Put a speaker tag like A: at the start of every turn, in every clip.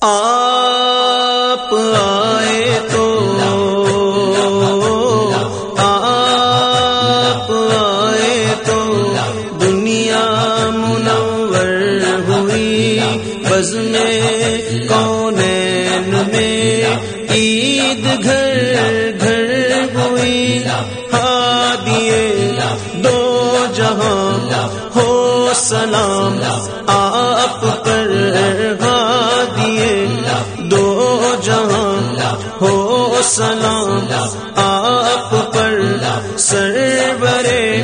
A: آپ ہو سلام، آپ پر سربرے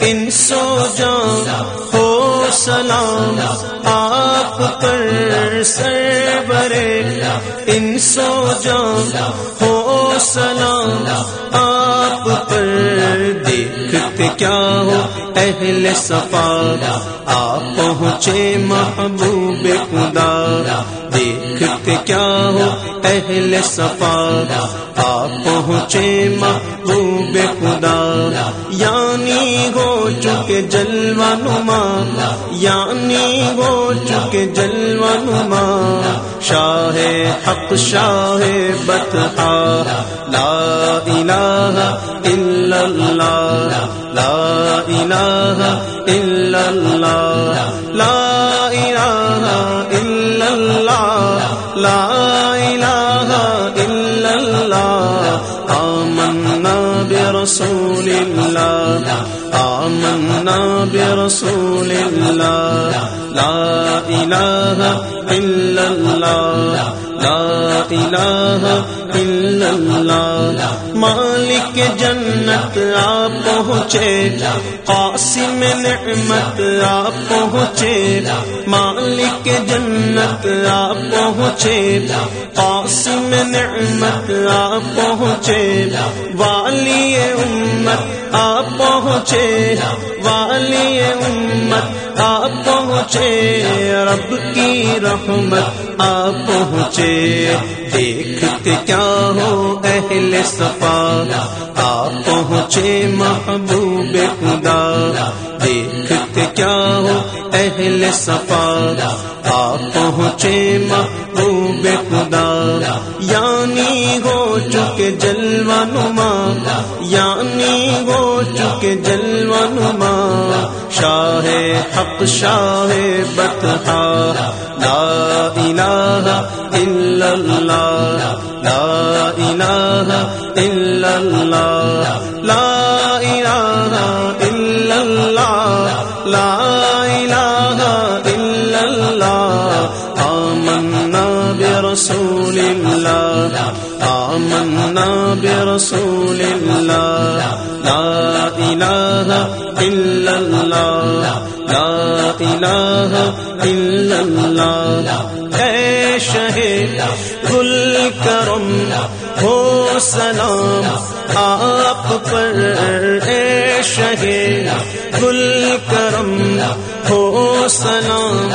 A: ان سو جان ہو سلام، آپ پر سربرے ان سو جان ہو سلام، آپ پر دیکھتے کیا ہو اہل صفا؟ آپ پہنچے محبوب خدا دیکھتے کیا ہو اہل صفا؟ آپ پہنچے محبوب خدا یعنی ہو چکے جلوہ نما یعنی ہو چکے جلوہ نما۔ شاہ حق، شاہ بتہا لا الہ الا اللہ، لا الہ الا اللہ، لا الہ الا لا الہ الا اللہ آمنا برسول اللہ آمنا برسول اللہ لا الہ الا اللہ لا الہ الا اللہ مالک جنت آپ پہنچے، قاسم نعمت آپ پہنچے، مالک جنت آپ پہنچے، قاسم نعمت آپ پہنچے، والی امت آپ پہنچے، والی امت آپ پہنچے، رب کی رحمت آپ پہنچے۔ دیکھتے کیا ہو اہل صفا؟ آپ پہنچے محبوب خدا۔ دیکھتے کیا ہو اہل صفا؟ آپ پہنچے محبوب خدا۔ یعنی ہو چکے جلوہ نما۔ یعنی ہو چکے جلوہ نما۔ شاہ حق، شاہ بتہا لا الہ الا اللہ لا الہ الا اللہ لا الہ الا اللہ لا الہ الا اللہ آمنا برسول اللہ آمنا برسول اللہ لا الہ الا اللہ لا الہ الا اللہ اے شہید گل کرم ہو سلام، آپ پر اے شہید گل کرم ہو سلام،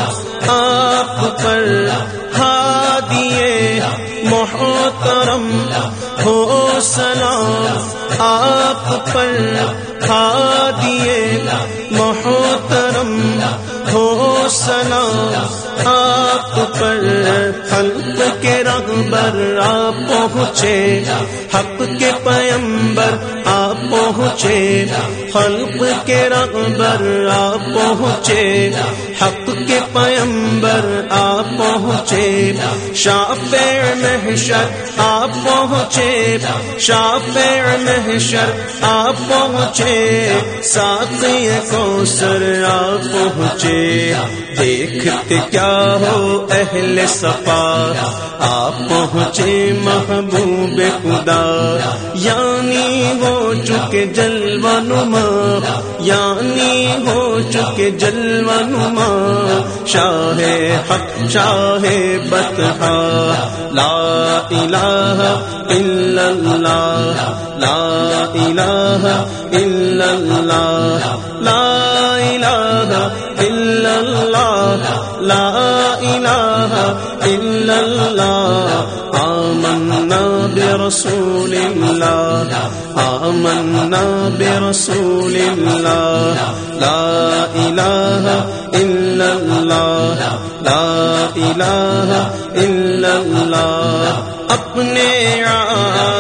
A: آپ پر ہادیے محترم، ہو سلام، آپ پر ہادیے کے رغبر آپ پہنچے۔ حق کے پیمبر آپ پہنچے۔ خلق کے رغبر، آپ پہنچے۔ حق کے پیمبر آپ پہنچے۔ شاپ محشر، آپ پہنچے۔ شاپ محشر، آپ پہنچے۔ ساتھی کو سر آپ پہنچے۔ دیکھتے کیا ہو اہل صفا؟ آپ پہنچے محبوب خدا یعنی ہو چکے جلوہ نما یعنی ہو چکے جلوہ نما۔ شاہ حق، شاہ بتہا لا الہ الا اللہ، لا الہ الا اللہ، لا الا اللہ لا الہ الا اللہ آمنا برسول اللہ آمنا برسول اللہ لا الہ الا اللہ لا الہ الا اللہ اپنے عاجز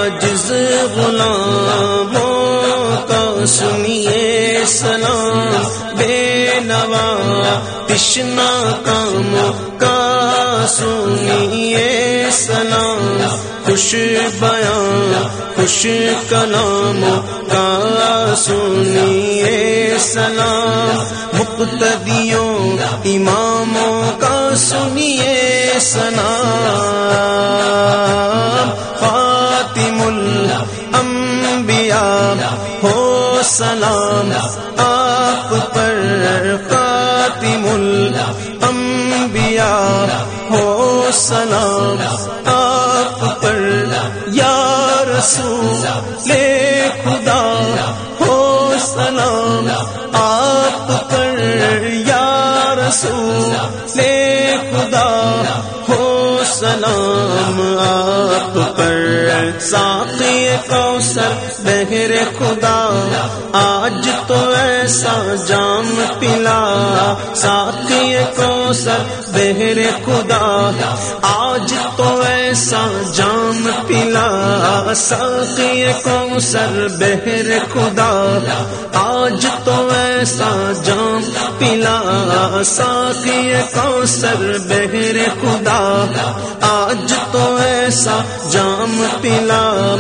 A: تشنا کام کا سنیے، سلام، خوش بیان، خوش کلام کا سنیے، سلام، مقتدیوں، اماموں کا سنیے، سلام فاطم الانبیاء، ہو سلام ہو سلام، آپ پر یا رسول، لے خدا، ہو سلام، آپ پر یا رسول، لے خدا، ہو سلام، آپ پر۔ ساقی کوثر، بہر خدا، آج تو ایسا جام پلا ساقی کوثر بہر خدا۔ آج تو ایسا جام پلا ساقی کوثر بہر خدا۔ آج تو ایسا جام پلا ساقی کوثر بہر خدا۔ آج تو ایسا جام پلا،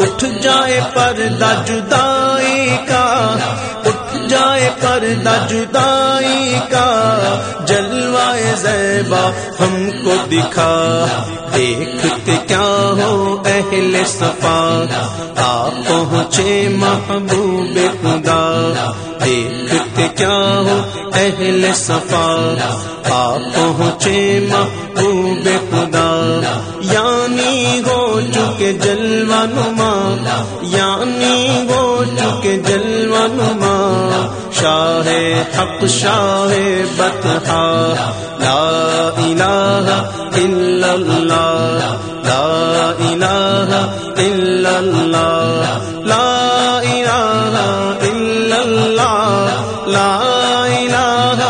A: اٹھ جائے پردہ جدائی کا۔ پردہ جدائی کا، جلوائے زیبا ہم کو دکھا۔ دیکھتے کیا ہو اہل صفا؟ آپ پہنچے محبوب خدا۔ دیکھتے کیا ہو اہل صفا؟ آپ پہنچے محبوب خدا۔ یعنی ہو چکے جلوہ نما یعنی شاہ حق شاہ بتہا لا الہ الا اللہ، لا الہ الا اللہ، لا الہ الا اللہ، لا الہ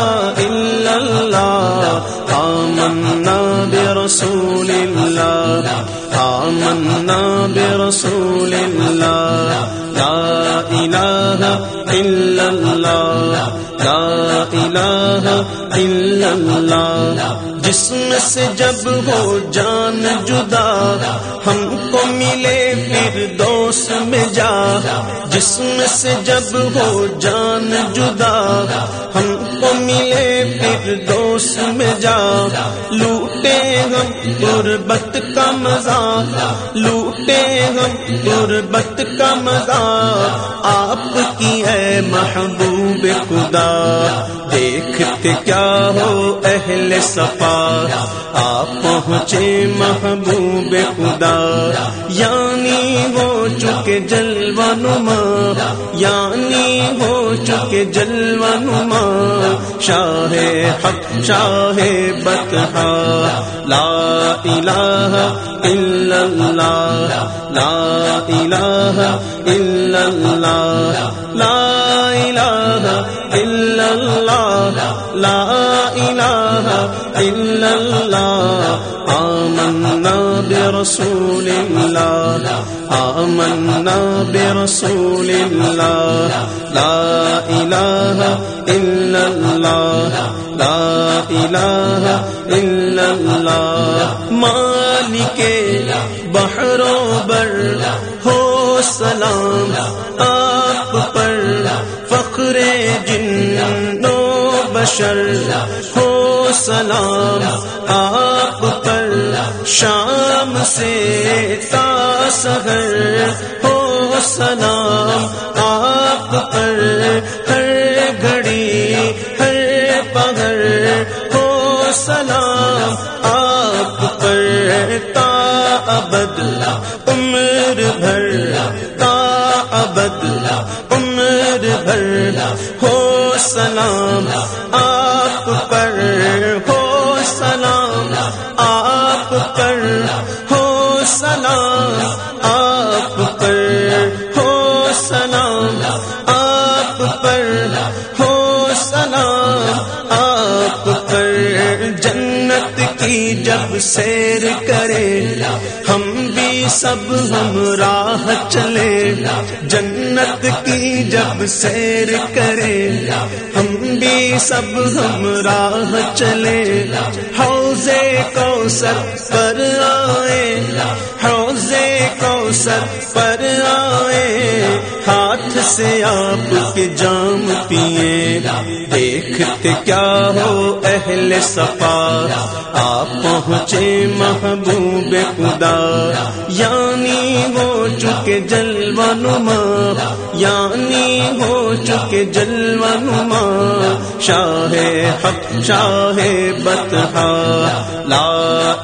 A: الا اللہ۔ آمنا برسول اللہ، آمنا برسول اللہ۔ لا الہ الا الا اللہ جسم سے جب ہو جان جدا، ہم کو ملے پھر دوست میں جا۔ جسم سے جب ہو جان جدا، ہم کو ملے پھر دوست میں جا۔ لوٹے ہم غربت کا مزہ، لوٹے ہم غربت کا مزہ۔ آپ کی ہے محبوب خدا دیکھتے کیا ہو اہل صفا؟ آپ پہنچے محبوب خدا یعنی ہو چکے جلوہ نما یعنی ہو چکے جلوہ نما۔ شاہ حق، شاہ بتہا لا الہ الا اللہ، لا الہ الا اللہ۔ لا الہ الا اللہ۔ لا الہ الا اللہ آمنا برسول اللہ آمنا برسول اللہ لا الہ الا اللہ لا الہ الا اللہ مالک بحروں بر، ہو سلام. آپ بشر ہو سلام، آپ پر شام سے تاسغر ہو سلام، آپ پر ہر گھڑی، ہر پگھر ہو سلام، آپ پر تا ابد، عمر بھر، تا ابد، عمر بھر سیر کرے، ہم بھی سب ہم راہ چلے۔ جنت کی جب سیر کرے، ہم بھی سب ہم راہ چلے۔ حوضے کوثر پر آئے حوضے کوثر پر آئے۔ ہاتھ سے آپ کے جام پیے، دیکھتے کیا ہو اہل صفا؟ آپ پہنچے محبوب خدا یعنی ہو چکے جلوہ نما یعنی ہو چکے جلوہ نما۔ شاہ حق، شاہ بتہا لا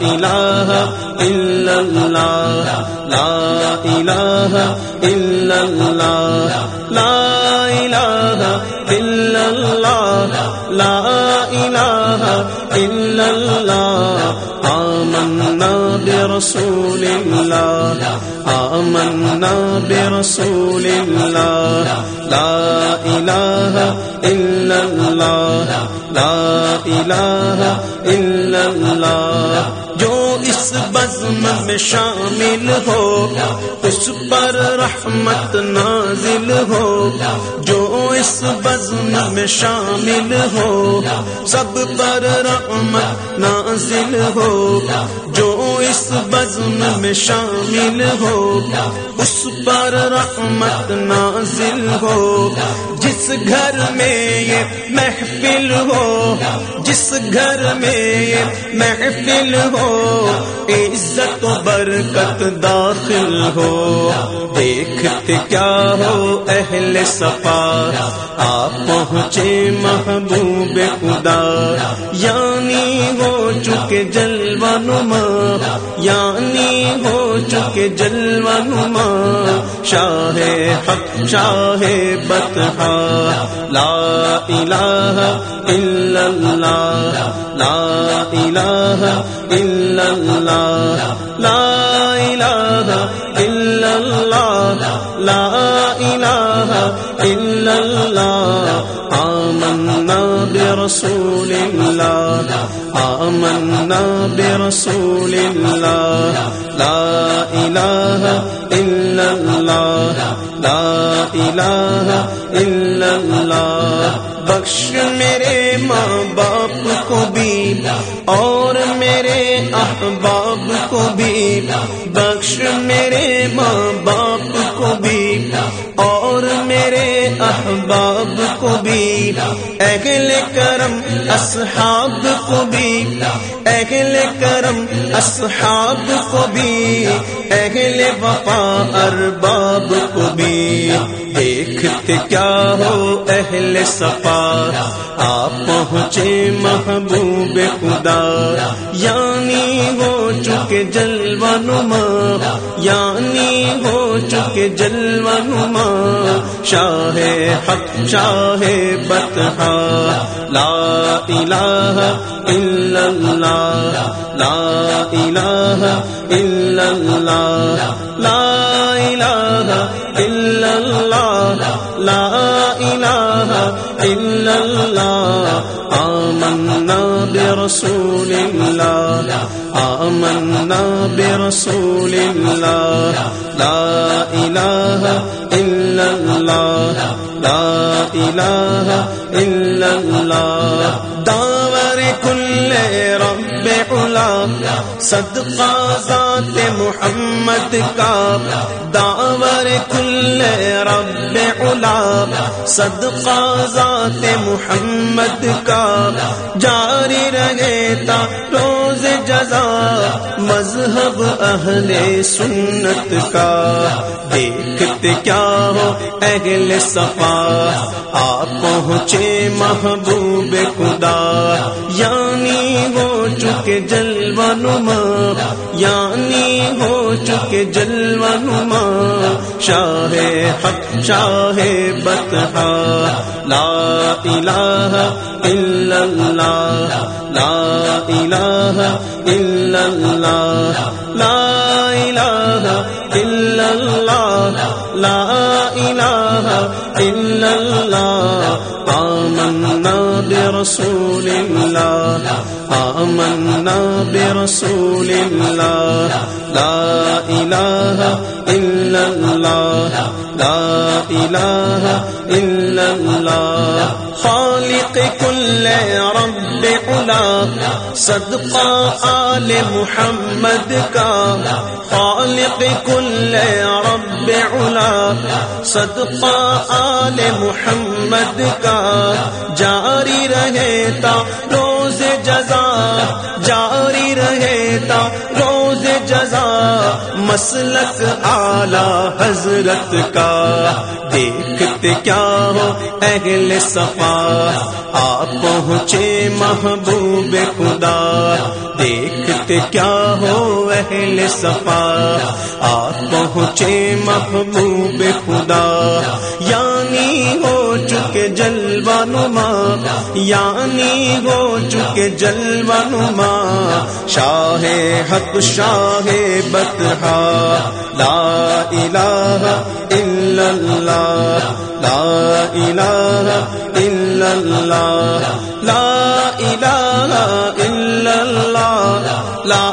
A: الہ الا اللہ، لا الہ الا اللہ۔ لا الہ الا اللہ لا الہ الا اللہ آمنا برسول اللہ آمنا برسول اللہ لا الہ الا اللہ لا الہ الا اللہ اس بزم میں شامل ہو، اس پر رحمت نازل ہو۔ جو اس بزم میں شامل ہو، سب پر رحمت نازل ہو۔ جو اس بزم میں شامل ہو، اس پر رحمت نازل ہو۔ جس گھر میں یہ محفل ہو، جس گھر میں یہ محفل ہو عزت و برکت داخل ہو۔ دیکھتے کیا ہو اہل صفا۔ آپ پہنچے محبوب خدا۔ یعنی ہو چکے جلوہ نما۔ یعنی ہو چکے جلوہ نما۔ شاہ حق، شاہ بتہا لا الہ الا اللہ۔ لا الہ الا اللہ لا الہ الا اللہ لا الہ الا اللہ آمنا برسول اللہ آمنا برسول اللہ لا الہ الا اللہ لا الہ الا اللہ بخش میرے ماں باپ کو بھی اور میرے احباب کو بھی بخش میرے ماں باپ کو بھی اور میرے احباب کو بھی اہل کرم اصحاب کو بھی اہل کرم اصحاب کو بھی اہل وفا ارباب کو بھی دیکھتے کیا ہو اہل صفا؟ آپ پہنچے محبوب خدا یعنی ہو چکے جلوہ نما یعنی ہو چکے جلوہ نما۔ شاہ حق، شاہ بتہا لا الہ الا اللہ، لا الہ الا اللہ، لا برسول اللہ، آمنا برسول اللہ، لا الہ الا اللہ، لا الہ الا اللہ، داور کل رب علا صدقہ ذات محمد کا، داور کل رب علا صدقہ ذات محمد کا۔ جاری رہے تا روز جزا، مذہب اہل سنت کا۔ دیکھتے کیا ہو اہل صفا؟ آپ پہنچے محبوب خدا یعنی ہو چکے جلوہ نما۔ یعنی ہو چکے جلوہ نما۔ شاہ حق، شاہ بتہا لا الہ الا اللہ۔ لا الہ الا اللہ۔ لا الہ الا اللہ۔ لا الہ الا اللہ۔ آمنا برسول اللہ۔ آمنا برسول الله لا إله إلا الله لا إله إلا الله خالق كل رب علا صدقہ آل محمد کا. خالق کل رب علا صدقہ آل محمد کا. جاری رہتا روز مسلک آلہ حضرت کا۔ دیکھتے کیا ہو اہل صفا۔ آپ پہنچے محبوب خدا۔ دیکھتے کیا ہو اہل صفا۔ آپ پہنچے محبوب خدا۔ یعنی ہو چکے جلوہ نما یعنی ہو چکے جلوہ نما شاہ حق، شاہ بتہا لا الہ الا اللہ، لا الہ الا اللہ، لا الہ الا اللہ، لا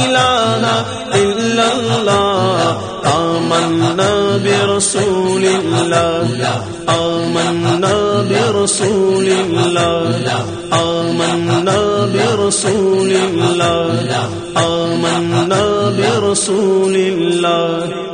A: الہ الا اللہ، آمنا برسول الله آمنا برسول الله آمنا برسول الله آمنا برسول اللہ.